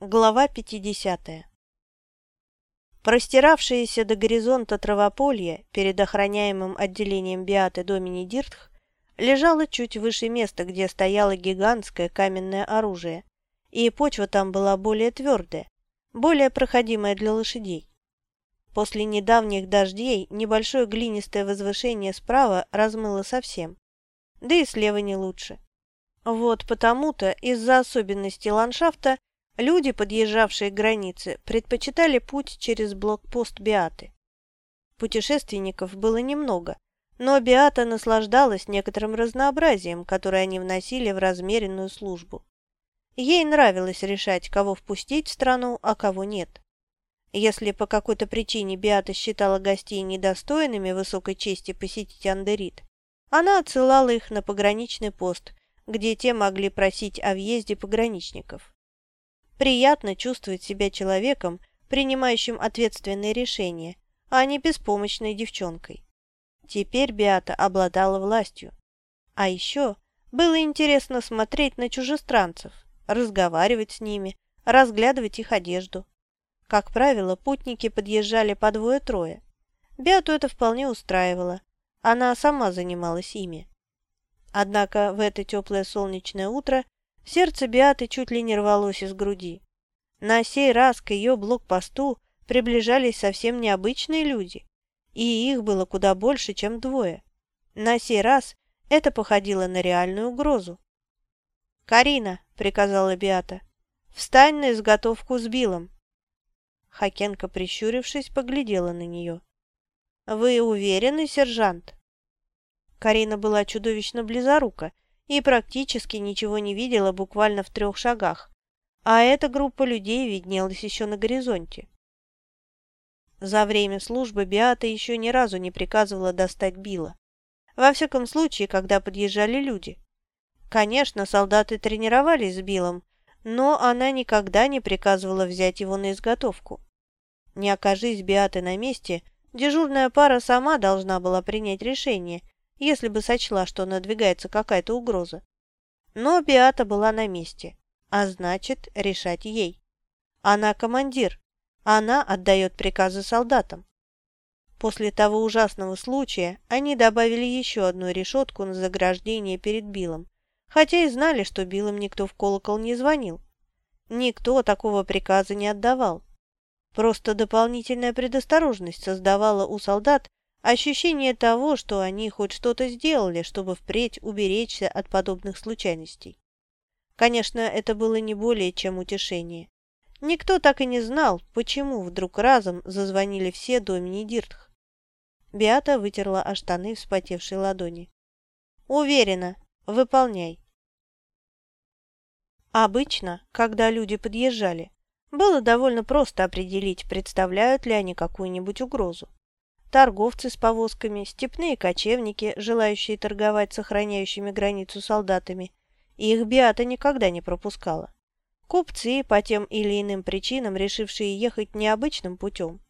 Глава 50 Простиравшееся до горизонта травополье перед охраняемым отделением Биаты Домини Диртх лежало чуть выше места, где стояло гигантское каменное оружие, и почва там была более твердая, более проходимая для лошадей. После недавних дождей небольшое глинистое возвышение справа размыло совсем, да и слева не лучше. Вот потому-то из-за особенностей ландшафта люди, подъезжавшие к границе, предпочитали путь через блокпост Биаты. Путешественников было немного, но Биата наслаждалась некоторым разнообразием, которое они вносили в размеренную службу. Ей нравилось решать, кого впустить в страну, а кого нет. Если по какой-то причине Биата считала гостей недостойными высокой чести посетить Андерит, она отсылала их на пограничный пост – где те могли просить о въезде пограничников. Приятно чувствовать себя человеком, принимающим ответственные решения, а не беспомощной девчонкой. Теперь Биата обладала властью. А еще было интересно смотреть на чужестранцев, разговаривать с ними, разглядывать их одежду. Как правило, путники подъезжали по двое-трое. Биату это вполне устраивало. Она сама занималась ими. Однако в это теплое солнечное утро сердце Биаты чуть ли не рвалось из груди. На сей раз к ее блокпосту приближались совсем необычные люди, и их было куда больше, чем двое. На сей раз это походило на реальную угрозу. «Карина», — приказала Биата, — «встань на изготовку с Биллом». Хакенко, прищурившись, поглядела на нее. «Вы уверены, сержант?» Карина была чудовищно близорука и практически ничего не видела буквально в трех шагах, а эта группа людей виднелась еще на горизонте. За время службы Биата еще ни разу не приказывала достать Билла. Во всяком случае, когда подъезжали люди. Конечно, солдаты тренировались с Биллом, но она никогда не приказывала взять его на изготовку. Не окажись Биаты на месте, дежурная пара сама должна была принять решение – если бы сочла, что надвигается какая-то угроза. Но Биата была на месте, а значит, решать ей. Она командир, она отдает приказы солдатам. После того ужасного случая они добавили еще одну решетку на заграждение перед Биллом, хотя и знали, что Биллом никто в колокол не звонил. Никто такого приказа не отдавал. Просто дополнительная предосторожность создавала у солдат Ощущение того, что они хоть что-то сделали, чтобы впредь уберечься от подобных случайностей. Конечно, это было не более чем утешение. Никто так и не знал, почему вдруг разом зазвонили все домини Диртх. Биата вытерла о штаны вспотевшей ладони. «Уверена. Выполняй». Обычно, когда люди подъезжали, было довольно просто определить, представляют ли они какую-нибудь угрозу торговцы с повозками, степные кочевники, желающие торговать с охраняющими границу солдатами. их Биата никогда не пропускала. Купцы, по тем или иным причинам решившие ехать необычным путем.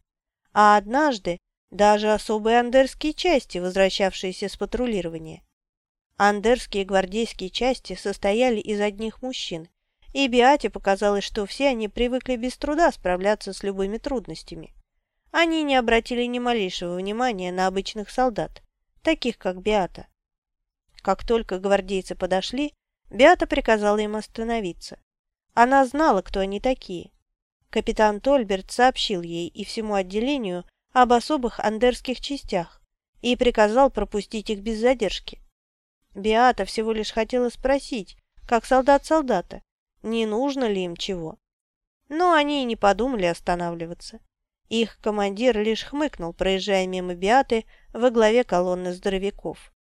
А однажды даже особые андерские части, возвращавшиеся с патрулирования. Андерские гвардейские части состояли из одних мужчин, и Биате показалось, что все они привыкли без труда справляться с любыми трудностями. Они не обратили ни малейшего внимания на обычных солдат, таких как Биата. Как только гвардейцы подошли, Биата приказала им остановиться. Она знала, кто они такие. Капитан Тольберт сообщил ей и всему отделению об особых андерских частях и приказал пропустить их без задержки. Биата всего лишь хотела спросить, как солдат солдата, не нужно ли им чего. Но они и не подумали останавливаться. Их командир лишь хмыкнул, проезжая мимо Биаты во главе колонны здоровяков.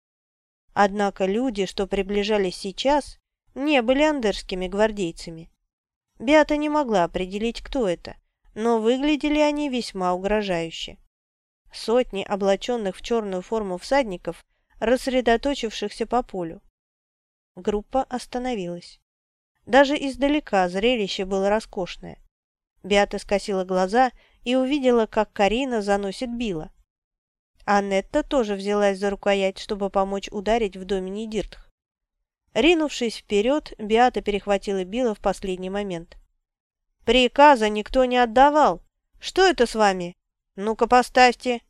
Однако люди, что приближались сейчас, не были андерскими гвардейцами. Биата не могла определить, кто это, но выглядели они весьма угрожающе. Сотни облаченных в черную форму всадников, рассредоточившихся по полю. Группа остановилась. Даже издалека зрелище было роскошное. Биата скосила глаза и увидела, как Карина заносит Билла. Аннетта тоже взялась за рукоять, чтобы помочь ударить в доме Нидиртх. Ринувшись вперед, Биата перехватила Билла в последний момент. Приказа никто не отдавал. Что это с вами? Ну-ка, поставьте.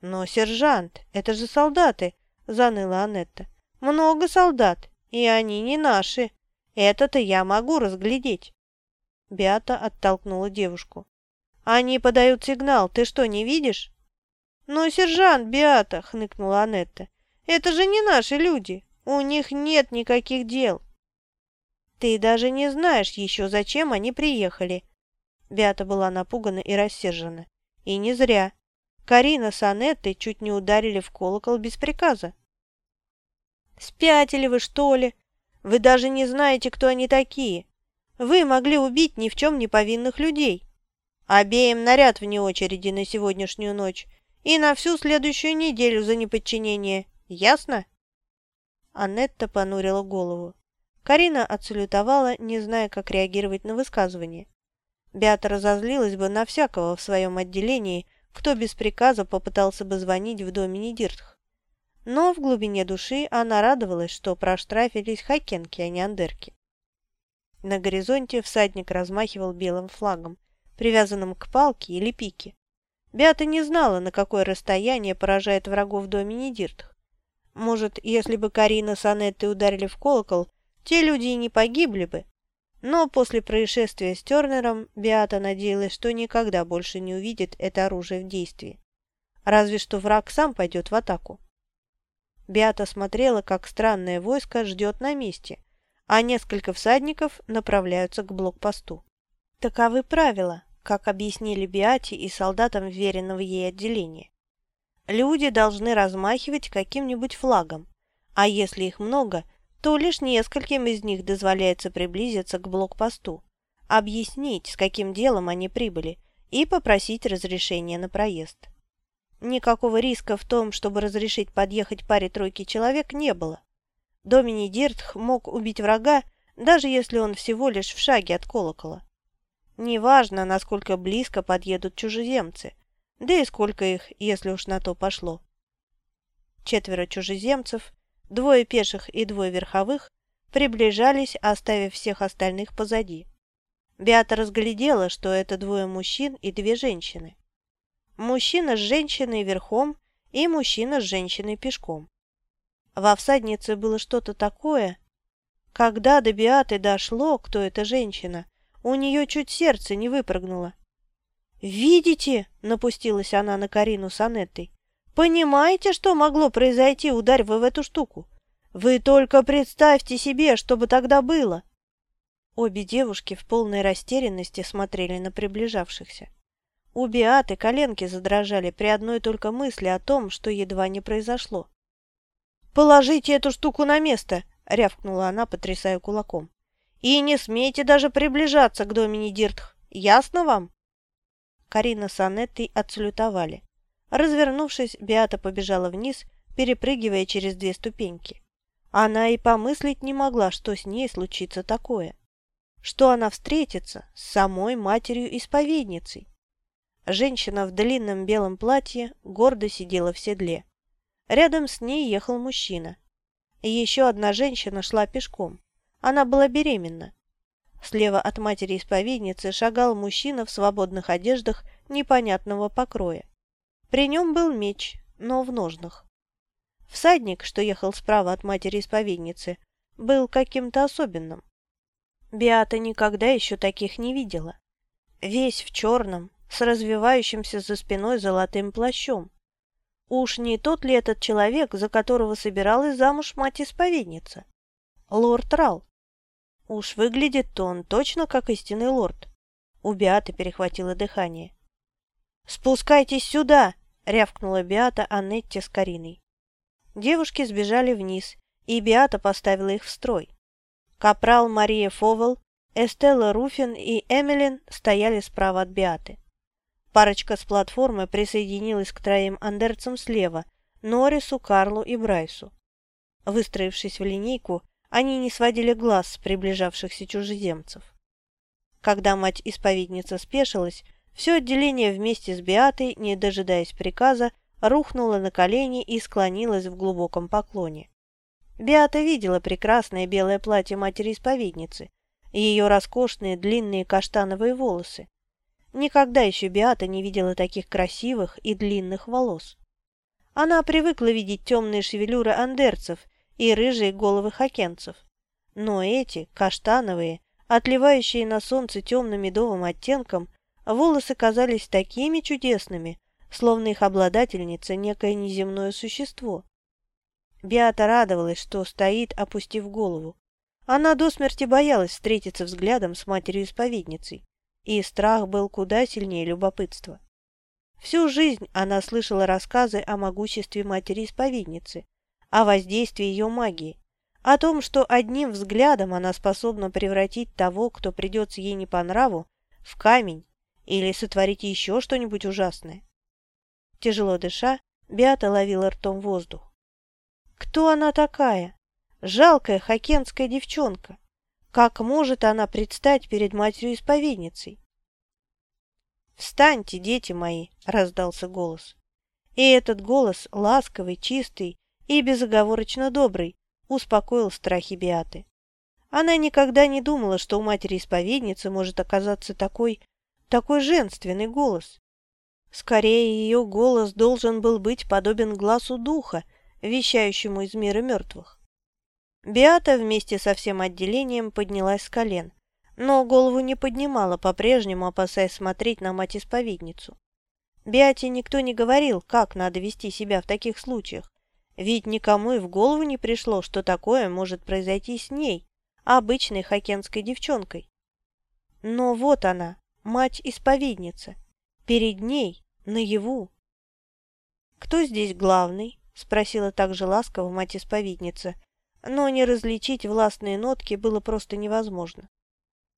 Но, сержант, это же солдаты, заныла Анетта. Много солдат, и они не наши. Это-то я могу разглядеть. Беата оттолкнула девушку. «Они подают сигнал, ты что, не видишь?» «Ну, сержант Беата», — хныкнула Анетта, — «это же не наши люди, у них нет никаких дел». «Ты даже не знаешь еще, зачем они приехали». Беата была напугана и рассержена. И не зря. Карина с Анеттой чуть не ударили в колокол без приказа. «Спятили вы, что ли? Вы даже не знаете, кто они такие. Вы могли убить ни в чем не повинных людей. Обеим наряд вне очереди на сегодняшнюю ночь и на всю следующую неделю за неподчинение. Ясно?» Анетта понурила голову. Карина отсалютовала, не зная, как реагировать на высказывание. Беата разозлилась бы на всякого в своем отделении, кто без приказа попытался бы звонить в доме Недиртх. Но в глубине души она радовалась, что проштрафились хакенки, а не андерки. На горизонте всадник размахивал белым флагом, привязанным к палке или пике. Беата не знала, на какое расстояние поражает врагов доме Недиртх. Может, если бы Карина с Анеттой ударили в колокол, те люди и не погибли бы. Но после происшествия с Тернером Беата надеялась, что никогда больше не увидит это оружие в действии. Разве что враг сам пойдет в атаку. Беата смотрела, как странное войско ждет на месте, а несколько всадников направляются к блокпосту. Таковы правила, как объяснили Биати и солдатам веренного ей отделения. Люди должны размахивать каким-нибудь флагом, а если их много, то лишь нескольким из них дозволяется приблизиться к блокпосту, объяснить, с каким делом они прибыли, и попросить разрешения на проезд. Никакого риска в том, чтобы разрешить подъехать паре тройки человек, не было. Домини Диртх мог убить врага, даже если он всего лишь в шаге от колокола. Неважно, насколько близко подъедут чужеземцы, да и сколько их, если уж на то пошло. Четверо чужеземцев, двое пеших и двое верховых, приближались, оставив всех остальных позади. Беата разглядела, что это двое мужчин и две женщины. Мужчина с женщиной верхом и мужчина с женщиной пешком. Во всаднице было что-то такое. Когда до Биаты дошло, кто эта женщина, у нее чуть сердце не выпрыгнуло. «Видите?» — напустилась она на Карину с Анеттой. «Понимаете, что могло произойти, ударь вы в эту штуку? Вы только представьте себе, что бы тогда было!» Обе девушки в полной растерянности смотрели на приближавшихся. У Биаты коленки задрожали при одной только мысли о том, что едва не произошло. «Положите эту штуку на место!» — рявкнула она, потрясая кулаком. «И не смейте даже приближаться к Домини Диртх. Ясно вам?» Карина с Анеттой отсалютовали. Развернувшись, Биата побежала вниз, перепрыгивая через две ступеньки. Она и помыслить не могла, что с ней случится такое. Что она встретится с самой матерью-исповедницей. Женщина в длинном белом платье гордо сидела в седле. Рядом с ней ехал мужчина. Еще одна женщина шла пешком. Она была беременна. Слева от матери-исповедницы шагал мужчина в свободных одеждах непонятного покроя. При нем был меч, но в ножнах. Всадник, что ехал справа от матери-исповедницы, был каким-то особенным. Биата никогда еще таких не видела. Весь в черном, с развивающимся за спиной золотым плащом. Уж не тот ли этот человек, за которого собиралась замуж мать-исповедница? Лорд Рал. Уж выглядит-то он точно как истинный лорд. У Биаты перехватило дыхание. «Спускайтесь сюда!» — рявкнула Биата Аннетте с Кариной. Девушки сбежали вниз, и Биата поставила их в строй. Капрал Мария Фовел, Эстелла Руфин и Эмилин стояли справа от Биаты. Парочка с платформы присоединилась к троим андерцам слева, Норрису, Карлу и Брайсу. Выстроившись в линейку, они не сводили глаз с приближавшихся чужеземцев. Когда мать-исповедница спешилась, все отделение вместе с Биатой, не дожидаясь приказа, рухнуло на колени и склонилось в глубоком поклоне. Биата видела прекрасное белое платье матери-исповедницы. ее роскошные длинные каштановые волосы. Никогда еще Биата не видела таких красивых и длинных волос. Она привыкла видеть темные шевелюры андерцев и рыжие головы хакенцев. Но эти, каштановые, отливающие на солнце темным медовым оттенком, волосы казались такими чудесными, словно их обладательница некое неземное существо. Биата радовалась, что стоит, опустив голову. Она до смерти боялась встретиться взглядом с матерью-исповедницей, и страх был куда сильнее любопытства. Всю жизнь она слышала рассказы о могуществе матери-исповедницы, о воздействии ее магии, о том, что одним взглядом она способна превратить того, кто придется ей не по нраву, в камень или сотворить еще что-нибудь ужасное. Тяжело дыша, Беата ловила ртом воздух. Кто она такая? Жалкая хакенская девчонка. Как может она предстать перед матерью-исповедницей? «Встаньте, дети мои!» – раздался голос. И этот голос, ласковый, чистый и безоговорочно добрый, успокоил страхи Биаты. Она никогда не думала, что у матери-исповедницы может оказаться такой, такой женственный голос. Скорее, ее голос должен был быть подобен глазу духа, вещающему из мира мертвых. Биата вместе со всем отделением поднялась с колен, но голову не поднимала, по-прежнему опасаясь смотреть на мать-исповедницу. Биате никто не говорил, как надо вести себя в таких случаях, ведь никому и в голову не пришло, что такое может произойти с ней, обычной хокенской девчонкой. Но вот она, мать-исповедница, перед ней, наяву. «Кто здесь главный?» – спросила также ласково мать-исповедница, но не различить властные нотки было просто невозможно.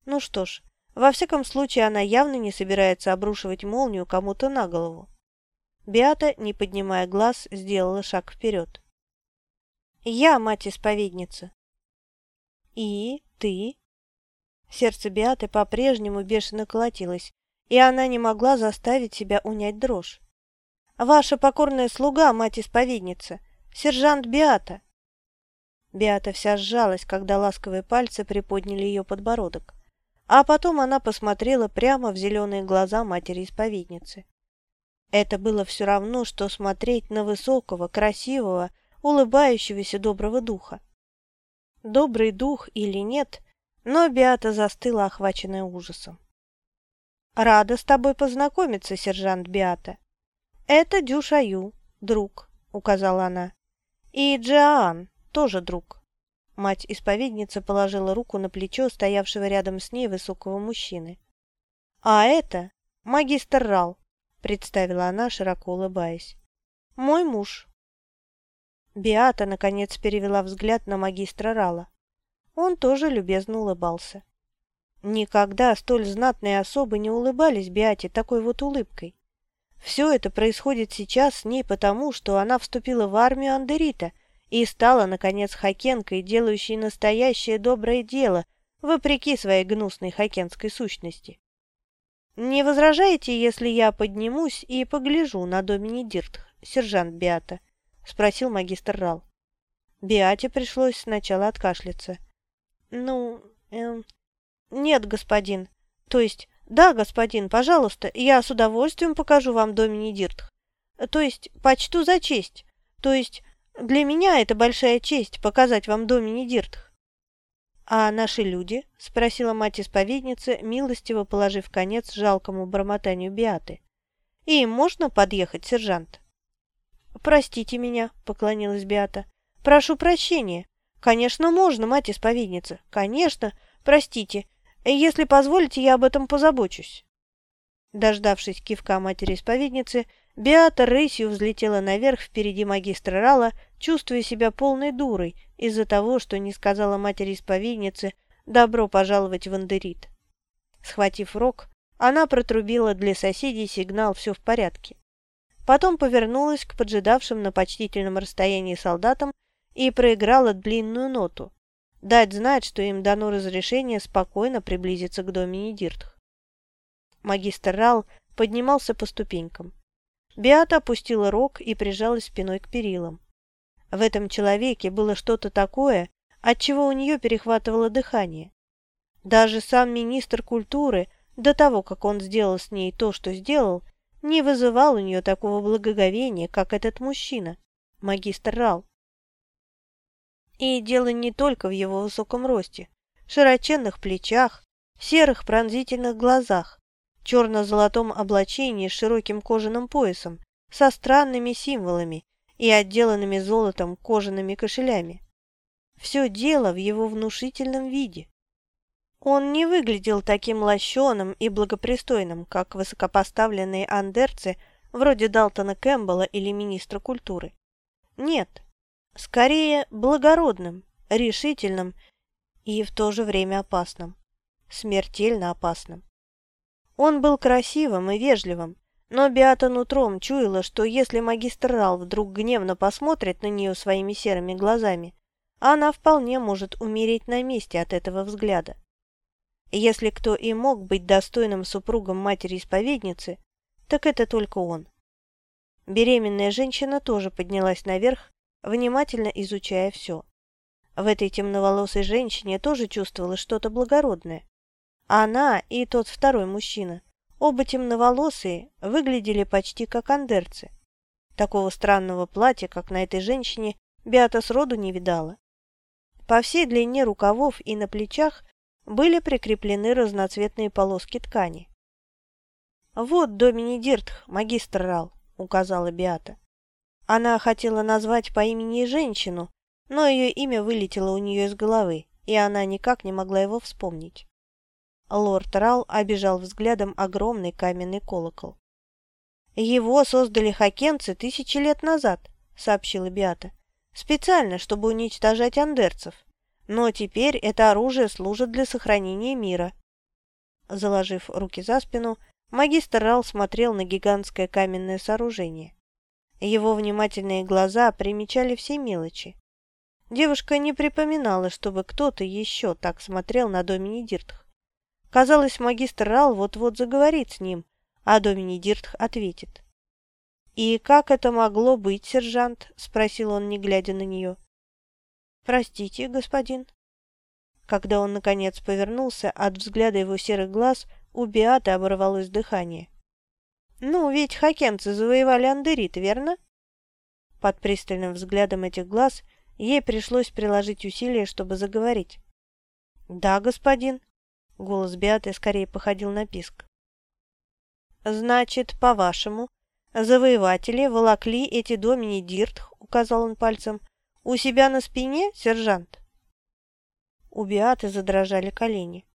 Ну что ж, во всяком случае она явно не собирается обрушивать молнию кому-то на голову. Биата, не поднимая глаз, сделала шаг вперед. «Я мать-исповедница». «И? Ты?» Сердце Биаты по-прежнему бешено колотилось, и она не могла заставить себя унять дрожь. «Ваша покорная слуга, мать-исповедница, сержант Биата». Биата вся сжалась, когда ласковые пальцы приподняли ее подбородок. А потом она посмотрела прямо в зеленые глаза матери-исповедницы. Это было все равно, что смотреть на высокого, красивого, улыбающегося доброго духа. Добрый дух или нет, но Биата застыла, охваченная ужасом. «Рада с тобой познакомиться, сержант Биата. Это Дюшаю, друг», — указала она. «И Джоан, тоже друг». Мать-исповедница положила руку на плечо стоявшего рядом с ней высокого мужчины. «А это магистр Рал», — представила она, широко улыбаясь. «Мой муж». Биата, наконец, перевела взгляд на магистра Рала. Он тоже любезно улыбался. Никогда столь знатные особы не улыбались Биате такой вот улыбкой. Все это происходит сейчас с ней потому, что она вступила в армию Андерита и стала, наконец, хакенкой, делающей настоящее доброе дело, вопреки своей гнусной хакенской сущности. «Не возражаете, если я поднимусь и погляжу на Домини Диртх, сержант Биата?» — спросил магистр Рал. Биате пришлось сначала откашляться. «Ну, эм... Нет, господин. То есть, да, господин, пожалуйста, я с удовольствием покажу вам Домини Диртх. То есть, почту за честь. То есть, для меня это большая честь показать вам Домини Диртх. «А наши люди?» – спросила мать-исповедницы, милостиво положив конец жалкому бормотанию Биаты. «И им можно подъехать, сержант?» «Простите меня», – поклонилась Биата. «Прошу прощения. Конечно, можно, мать-исповедница. Конечно. Простите. Если позволите, я об этом позабочусь». Дождавшись кивка матери-исповедницы, Беата рысью взлетела наверх впереди магистра Рала, чувствуя себя полной дурой из-за того, что не сказала матери-исповеднице «добро пожаловать в Андерит». Схватив рог, она протрубила для соседей сигнал «все в порядке». Потом повернулась к поджидавшим на почтительном расстоянии солдатам и проиграла длинную ноту. Дать знать, что им дано разрешение спокойно приблизиться к доме Диртх. Магистр Рал поднимался по ступенькам. Биата опустила рог и прижалась спиной к перилам. В этом человеке было что-то такое, от чего у нее перехватывало дыхание. Даже сам министр культуры, до того, как он сделал с ней то, что сделал, не вызывал у нее такого благоговения, как этот мужчина, магистр Рал. И дело не только в его высоком росте, широченных плечах, серых пронзительных глазах, черно-золотом облачении с широким кожаным поясом, со странными символами и отделанными золотом кожаными кошелями. Все дело в его внушительном виде. Он не выглядел таким лощеным и благопристойным, как высокопоставленные андерцы вроде Далтона Кэмпбелла или министра культуры. Нет, Скорее, благородным, решительным и в то же время опасным. Смертельно опасным. Он был красивым и вежливым, но Беата нутром чуяла, что если магистр Рал вдруг гневно посмотрит на нее своими серыми глазами, она вполне может умереть на месте от этого взгляда. Если кто и мог быть достойным супругом матери-исповедницы, так это только он. Беременная женщина тоже поднялась наверх внимательно изучая все. В этой темноволосой женщине тоже чувствовалось что-то благородное. Она и тот второй мужчина, оба темноволосые, выглядели почти как андерцы. Такого странного платья, как на этой женщине, Беата сроду не видала. По всей длине рукавов и на плечах были прикреплены разноцветные полоски ткани. «Вот Домини Диртх, магистр Рал», — указала Беата. Она хотела назвать по имени женщину, но ее имя вылетело у нее из головы, и она никак не могла его вспомнить. Лорд Рал обижал взглядом огромный каменный колокол. «Его создали хакенцы тысячи лет назад», — сообщила Биата, «специально, чтобы уничтожать андерцев. Но теперь это оружие служит для сохранения мира». Заложив руки за спину, магистр Рал смотрел на гигантское каменное сооружение. Его внимательные глаза примечали все мелочи. Девушка не припоминала, чтобы кто-то еще так смотрел на Домини Диртх. Казалось, магистр Рал вот-вот заговорит с ним, а Домини Диртх ответит. «И как это могло быть, сержант?» – спросил он, не глядя на нее. «Простите, господин». Когда он, наконец, повернулся, от взгляда его серых глаз у Биаты оборвалось дыхание. «Ну, ведь хакенцы завоевали Андерит, верно?» Под пристальным взглядом этих глаз ей пришлось приложить усилия, чтобы заговорить. «Да, господин», — голос Беаты скорее походил на писк. «Значит, по-вашему, завоеватели волокли эти домини Диртх, — указал он пальцем, — у себя на спине, сержант?» У Беаты задрожали колени.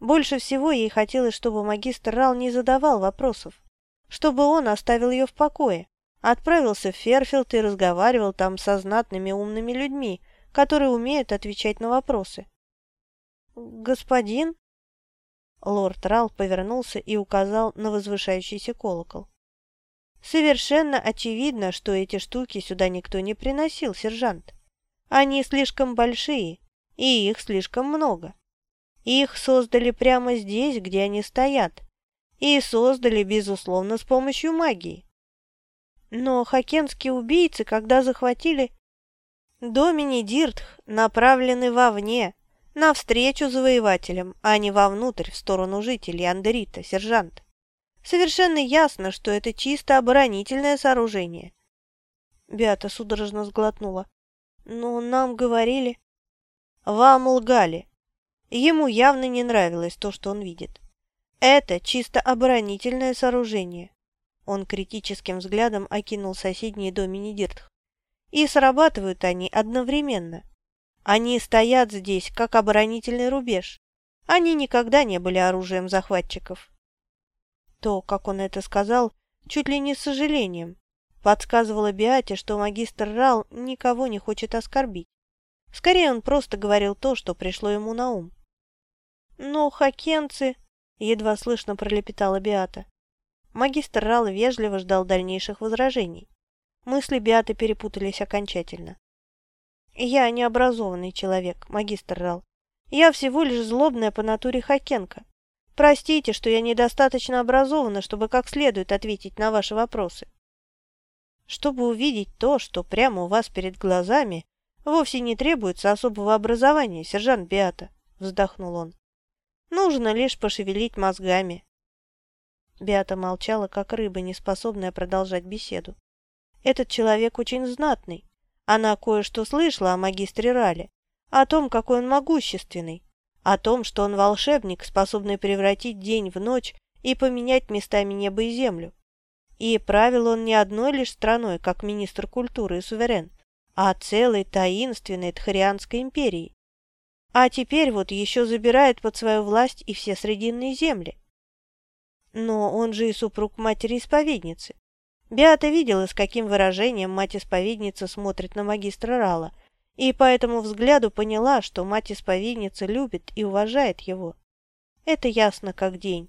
Больше всего ей хотелось, чтобы магистр Рал не задавал вопросов чтобы он оставил ее в покое, отправился в Ферфилд и разговаривал там со знатными умными людьми, которые умеют отвечать на вопросы. «Господин?» Лорд Рал повернулся и указал на возвышающийся колокол. «Совершенно очевидно, что эти штуки сюда никто не приносил, сержант. Они слишком большие, и их слишком много. Их создали прямо здесь, где они стоят, и создали, безусловно, с помощью магии. Но хакенские убийцы, когда захватили... Домини Диртх направлены вовне, навстречу завоевателям, а не вовнутрь, в сторону жителей Андерита, сержант. Совершенно ясно, что это чисто оборонительное сооружение. Беата судорожно сглотнула. Но нам говорили... Вам лгали. Ему явно не нравилось то, что он видит. Это чисто оборонительное сооружение. Он критическим взглядом окинул соседние домини Диртх. И срабатывают они одновременно. Они стоят здесь, как оборонительный рубеж. Они никогда не были оружием захватчиков. То, как он это сказал, чуть ли не с сожалением, подсказывало Биате, что магистр Рал никого не хочет оскорбить. Скорее, он просто говорил то, что пришло ему на ум. Но хакенцы едва слышно пролепетала Биата. Магистр Рал вежливо ждал дальнейших возражений. Мысли Биаты перепутались окончательно. «Я необразованный человек, магистр Рал. Я всего лишь злобная по натуре Хакенко. Простите, что я недостаточно образована, чтобы как следует ответить на ваши вопросы. Чтобы увидеть то, что прямо у вас перед глазами, вовсе не требуется особого образования, сержант Биата», — вздохнул он. Нужно лишь пошевелить мозгами. Беата молчала, как рыба, не способная продолжать беседу. Этот человек очень знатный. Она кое-что слышала о магистре Рале, о том, какой он могущественный, о том, что он волшебник, способный превратить день в ночь и поменять местами небо и землю. И правил он не одной лишь страной, как министр культуры и суверен, а целой таинственной Тхарианской империей. А теперь вот еще забирает под свою власть и все Срединные земли. Но он же и супруг матери-исповедницы. Беата видела, с каким выражением мать-исповедница смотрит на магистра Рала, и по этому взгляду поняла, что мать-исповедница любит и уважает его. Это ясно как день.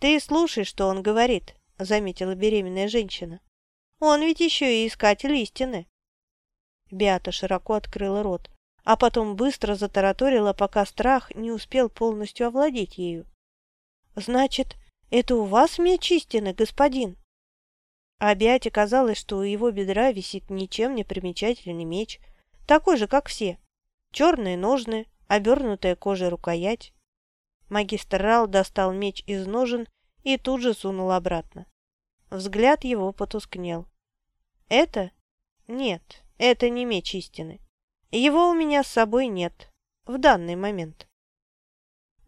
«Ты слушай, что он говорит», — заметила беременная женщина. «Он ведь еще и искатель истины». Беата широко открыла рот а потом быстро затараторила, пока страх не успел полностью овладеть ею. «Значит, это у вас меч истины, господин?» А Беате казалось, что у его бедра висит ничем не примечательный меч, такой же, как все. Черные ножны, обернутая кожей рукоять. Магистр Рал достал меч из ножен и тут же сунул обратно. Взгляд его потускнел. «Это? Нет, это не меч истины. Его у меня с собой нет. В данный момент.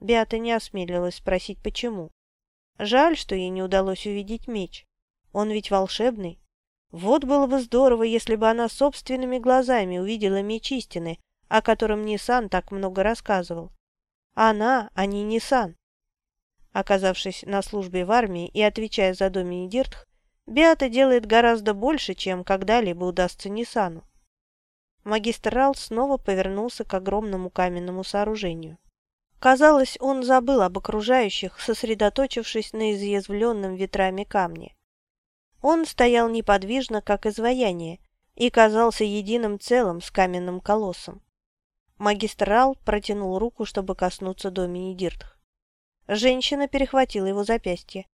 Беата не осмелилась спросить, почему. Жаль, что ей не удалось увидеть меч. Он ведь волшебный. Вот было бы здорово, если бы она собственными глазами увидела меч истины, о котором Нисан так много рассказывал. Она, а не Нисан. Оказавшись на службе в армии и отвечая за Домини Диртх, Беата делает гораздо больше, чем когда-либо удастся Нисану. Магистр Рал снова повернулся к огромному каменному сооружению. Казалось, он забыл об окружающих, сосредоточившись на изъязвленном ветрами камне. Он стоял неподвижно, как изваяние, и казался единым целым с каменным колоссом. Магистр Рал протянул руку, чтобы коснуться Домини Диртх. Женщина перехватила его запястье.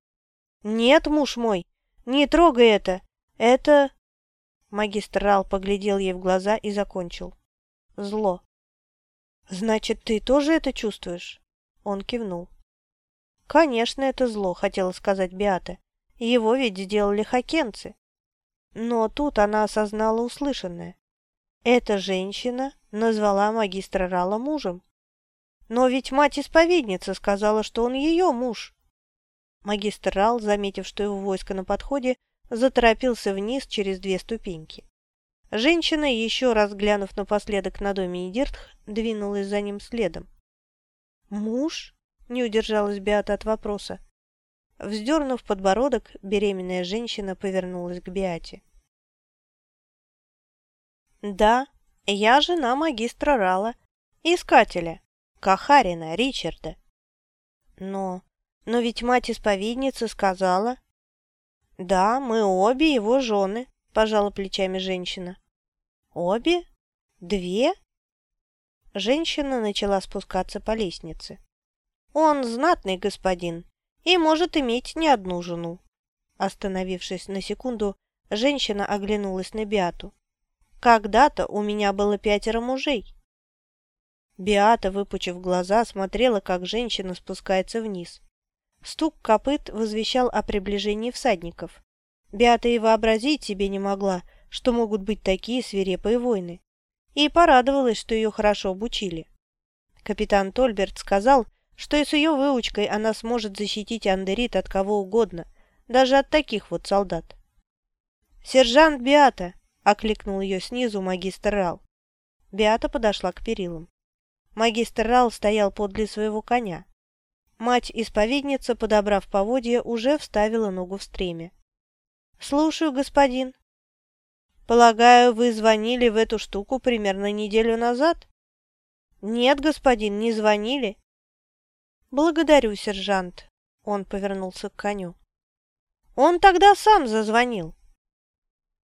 «Нет, муж мой, не трогай это! Это...» Магистр Рал поглядел ей в глаза и закончил. Зло. «Значит, ты тоже это чувствуешь?» Он кивнул. «Конечно, это зло», — хотела сказать Биата. «Его ведь сделали хакенцы». Но тут она осознала услышанное. Эта женщина назвала магистра Рала мужем. Но ведь мать-исповедница сказала, что он ее муж. Магистр Рал, заметив, что его войско на подходе, заторопился вниз через две ступеньки. Женщина, еще раз глянув напоследок на доме Едиртх, двинулась за ним следом. «Муж?» – не удержалась Беата от вопроса. Вздернув подбородок, беременная женщина повернулась к Беате. «Да, я жена магистра Рала, искателя, Кахарина Ричарда. Но, но ведь мать-исповедница сказала, «Да, мы обе его жены», – пожала плечами женщина. «Обе? Две?» Женщина начала спускаться по лестнице. «Он знатный господин и может иметь не одну жену». Остановившись на секунду, женщина оглянулась на Биату. «Когда-то у меня было пятеро мужей». Биата, выпучив глаза, смотрела, как женщина спускается вниз. Стук копыт возвещал о приближении всадников. Беата и вообразить себе не могла, что могут быть такие свирепые войны. И порадовалась, что ее хорошо обучили. Капитан Тольберт сказал, что и с ее выучкой она сможет защитить Андерит от кого угодно, даже от таких вот солдат. «Сержант Беата!» – окликнул ее снизу магистр Рал. Беата подошла к перилам. Магистр Рал стоял подле своего коня. Мать-исповедница, подобрав поводья, уже вставила ногу в стремя. «Слушаю, господин». «Полагаю, вы звонили в эту штуку примерно неделю назад?» «Нет, господин, не звонили». «Благодарю, сержант», — он повернулся к коню. «Он тогда сам зазвонил».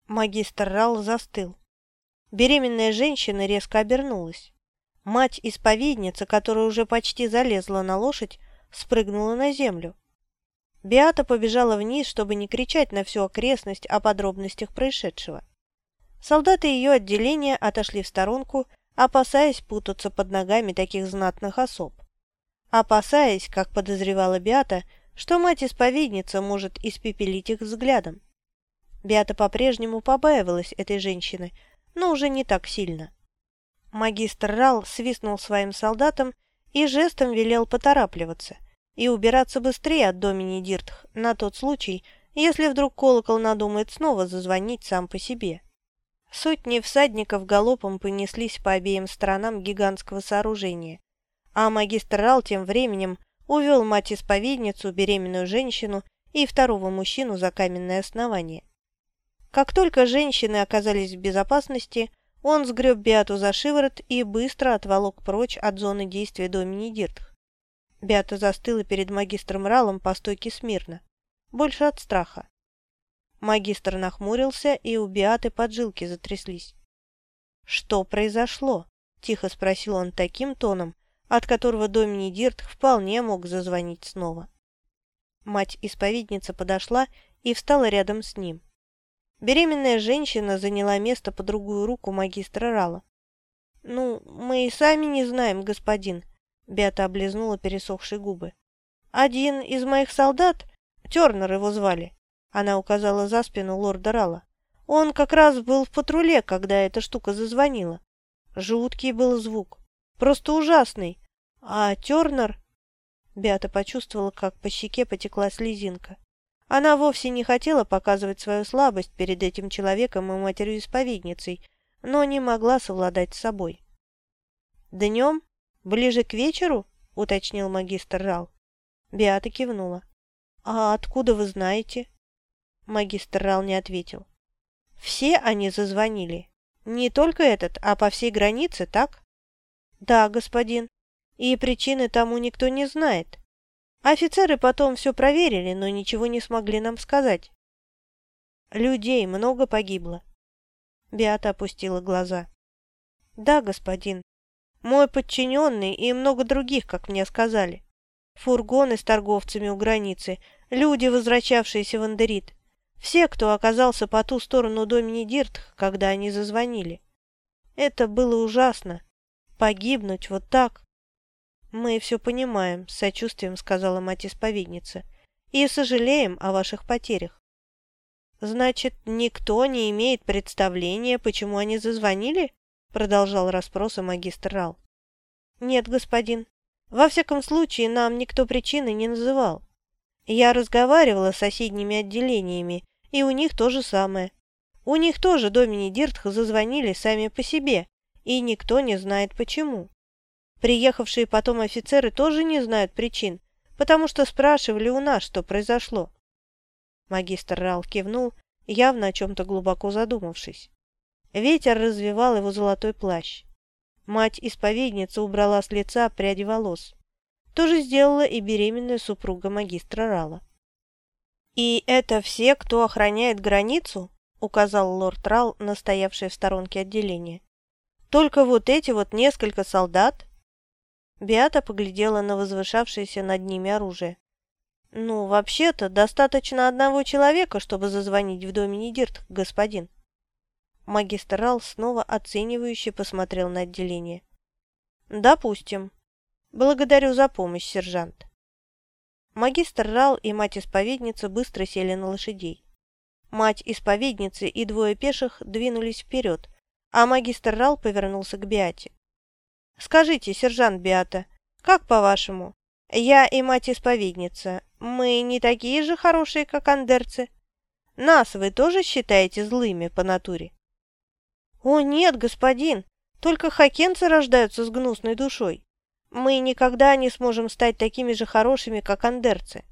Магистр Рал застыл. Беременная женщина резко обернулась. Мать-исповедница, которая уже почти залезла на лошадь, спрыгнула на землю. Биата побежала вниз, чтобы не кричать на всю окрестность о подробностях происшедшего. Солдаты ее отделения отошли в сторонку, опасаясь путаться под ногами таких знатных особ. Опасаясь, как подозревала Биата, что мать-исповедница может испепелить их взглядом. Биата по-прежнему побаивалась этой женщины, но уже не так сильно. Магистр Рал свистнул своим солдатам и жестом велел поторапливаться и убираться быстрее от Домини Диртх на тот случай, если вдруг колокол надумает снова зазвонить сам по себе. Сотни всадников галопом понеслись по обеим сторонам гигантского сооружения, а магистр Рал тем временем увел мать-исповедницу, беременную женщину и второго мужчину за каменное основание. Как только женщины оказались в безопасности, он сгреб Биату за шиворот и быстро отволок прочь от зоны действия Домини Диртх. Биата застыла перед магистром Ралом по стойке смирно. Больше от страха. Магистр нахмурился, и у Биаты поджилки затряслись. «Что произошло?» – тихо спросил он таким тоном, от которого Домини Дирт вполне мог зазвонить снова. Мать-исповедница подошла и встала рядом с ним. Беременная женщина заняла место по другую руку магистра Рала. «Ну, мы и сами не знаем, господин», — Беата облизнула пересохшие губы. «Один из моих солдат, Тернер его звали, она указала за спину лорда Рала. Он как раз был в патруле, когда эта штука зазвонила. Жуткий был звук. Просто ужасный. А Тернер... Беата почувствовала, как по щеке потекла слезинка. Она вовсе не хотела показывать свою слабость перед этим человеком и матерью-исповедницей, но не могла совладать с собой. «Днем? Ближе к вечеру?» — уточнил магистр Рал. Беата кивнула. «А откуда вы знаете?» Магистр Рал не ответил. «Все они зазвонили. Не только этот, а по всей границе, так?» «Да, господин. И причины тому никто не знает. Офицеры потом все проверили, но ничего не смогли нам сказать». «Людей много погибло». Биата опустила глаза. «Да, господин. Мой подчиненный и много других, как мне сказали. Фургоны с торговцами у границы, люди, возвращавшиеся в Андерит. Все, кто оказался по ту сторону Домини Диртх, когда они зазвонили. Это было ужасно. Погибнуть вот так. Мы все понимаем, с сочувствием сказала мать-исповедница, и сожалеем о ваших потерях. Значит, никто не имеет представления, почему они зазвонили? Продолжал расспросы магистр Рал. Нет, господин. Во всяком случае, нам никто причины не называл. Я разговаривала с соседними отделениями, и у них то же самое. У них тоже Домини Диртх зазвонили сами по себе, и никто не знает почему. Приехавшие потом офицеры тоже не знают причин, потому что спрашивали у нас, что произошло. Магистр Рал кивнул, явно о чем-то глубоко задумавшись. Ветер развивал его золотой плащ. Мать-исповедница убрала с лица пряди волос. То же сделала и беременная супруга магистра Рала. «И это все, кто охраняет границу?» — указал лорд Рал, настоявший в сторонке отделения. «Только вот эти вот несколько солдат?» Биата поглядела на возвышавшееся над ними оружие. «Ну, вообще-то, достаточно одного человека, чтобы зазвонить в доме Нидирт, господин». Магистр Рал снова оценивающе посмотрел на отделение. «Допустим. Благодарю за помощь, сержант». Магистр Рал и мать-исповедница быстро сели на лошадей. Мать-исповедницы и двое пеших двинулись вперед, а магистр Рал повернулся к Биате. «Скажите, сержант Биата, как по-вашему? Я и мать-исповедница, мы не такие же хорошие, как андерцы? Нас вы тоже считаете злыми по натуре?» «О, нет, господин, только хакенцы рождаются с гнусной душой. Мы никогда не сможем стать такими же хорошими, как андерцы.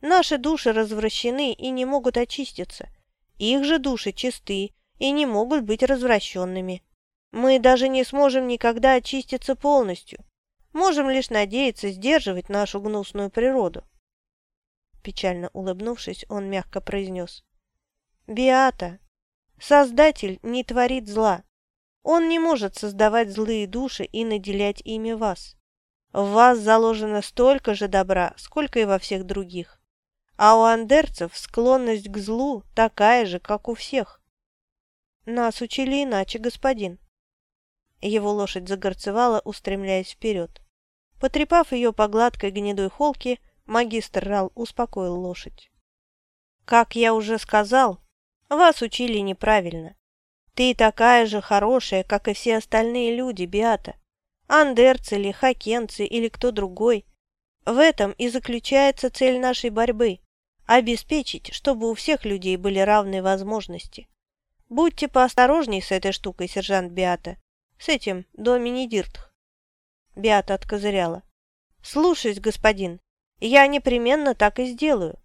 Наши души развращены и не могут очиститься. Их же души чисты и не могут быть развращенными. Мы даже не сможем никогда очиститься полностью. Можем лишь надеяться сдерживать нашу гнусную природу. Печально улыбнувшись, он мягко произнес. «Биата, Создатель не творит зла. Он не может создавать злые души и наделять ими вас. В вас заложено столько же добра, сколько и во всех других. А у андерцев склонность к злу такая же, как у всех. Нас учили иначе, господин. Его лошадь загорцевала, устремляясь вперед. Потрепав ее по гладкой гнедой холке, магистр Рал успокоил лошадь. «Как я уже сказал, вас учили неправильно. Ты такая же хорошая, как и все остальные люди, Биата. Андерцы или хакенцы или кто другой. В этом и заключается цель нашей борьбы – обеспечить, чтобы у всех людей были равные возможности. Будьте поосторожней с этой штукой, сержант Биата, с этим Домини Диртх. Биата откозыряла. «Слушаюсь, господин, я непременно так и сделаю».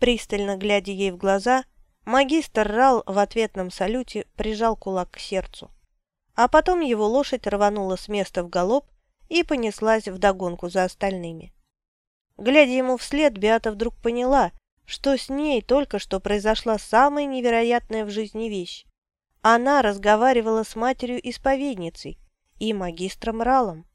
Пристально глядя ей в глаза, магистр Рал в ответном салюте прижал кулак к сердцу. А потом его лошадь рванула с места в галоп и понеслась вдогонку за остальными. Глядя ему вслед, Беата вдруг поняла, что с ней только что произошла самая невероятная в жизни вещь. Она разговаривала с матерью-исповедницей и магистром Ралом.